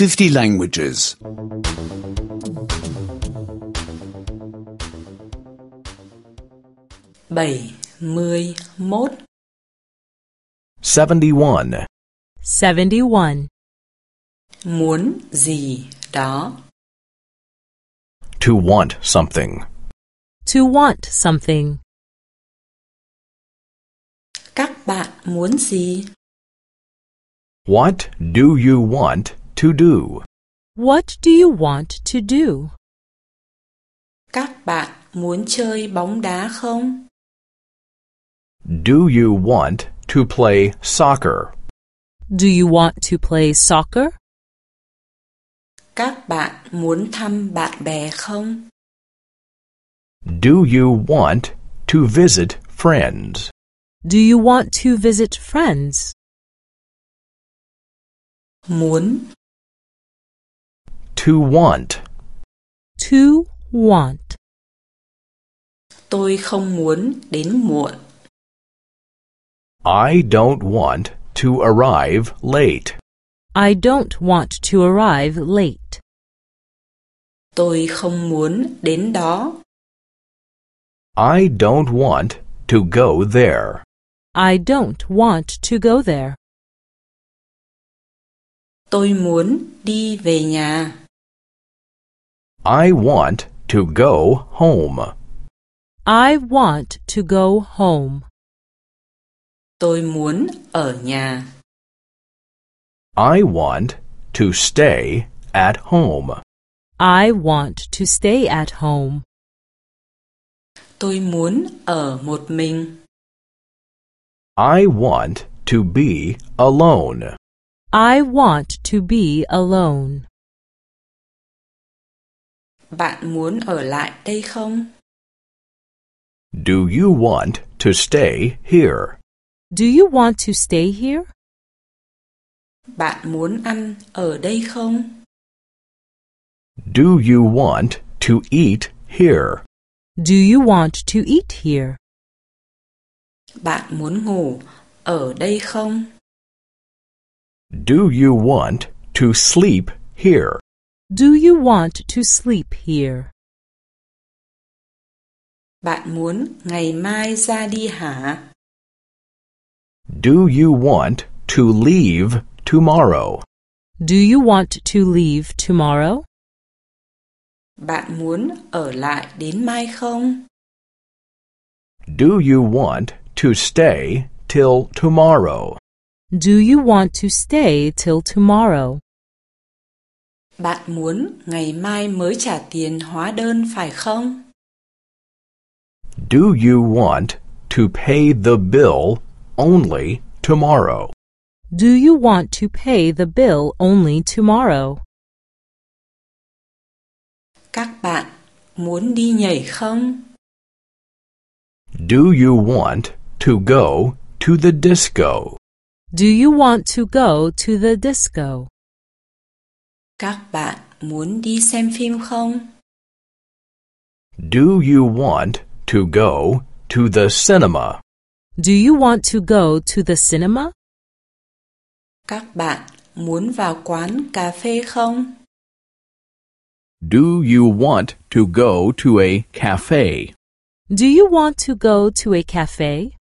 50 languages. 71 71. 71. Muốn gì đó. To want something. To want something. Các bạn muốn gì? What do you want to do? What do you want to do? Các bạn muốn chơi bóng đá không? Do you want to play soccer? Do you want to play soccer? Các bạn muốn thăm bạn bè không? Do you want to visit friends? Do you want to visit friends? Muốn, To want. To want. tôi không muốn đến muộn. I don't want to arrive late. I don't want to arrive late. Tôi không muốn đến đó. I don't want to go there. I don't want to go there. Tôi muốn đi về nhà. I want to go home. I want to go home. Tôi muốn ở nhà. I want to stay at home. I want to stay at home. Tôi muốn ở một mình. I want to be alone. I want to be alone. Bạn muốn ở lại đây không? Do you want to stay here? Do you want to stay here? Bạn muốn ăn ở đây không? Do you want to eat here? Do you want to eat here? Bạn muốn ngủ ở đây không? Do you want to sleep here? Do you want to sleep here? Bạn muốn ngày mai ra đi hả? Do you want to leave tomorrow? Do you want to leave tomorrow? Bạn muốn ở lại đến mai không? Do you want to stay till tomorrow? Do you want to stay till tomorrow? Bạn muốn ngày mai mới trả tiền hóa đơn phải không? Do you want to pay the bill only tomorrow? Do you want to pay the bill only tomorrow? Các bạn muốn đi nhảy không? Do you want to go to the disco? Do you want to go to the disco? Các bạn muốn đi xem phim không? Do you want to go to the cinema? Do you want to go to the cinema? Các bạn muốn vào quán cà phê không? Do you want to go to a cafe? Do you want to go to a cafe?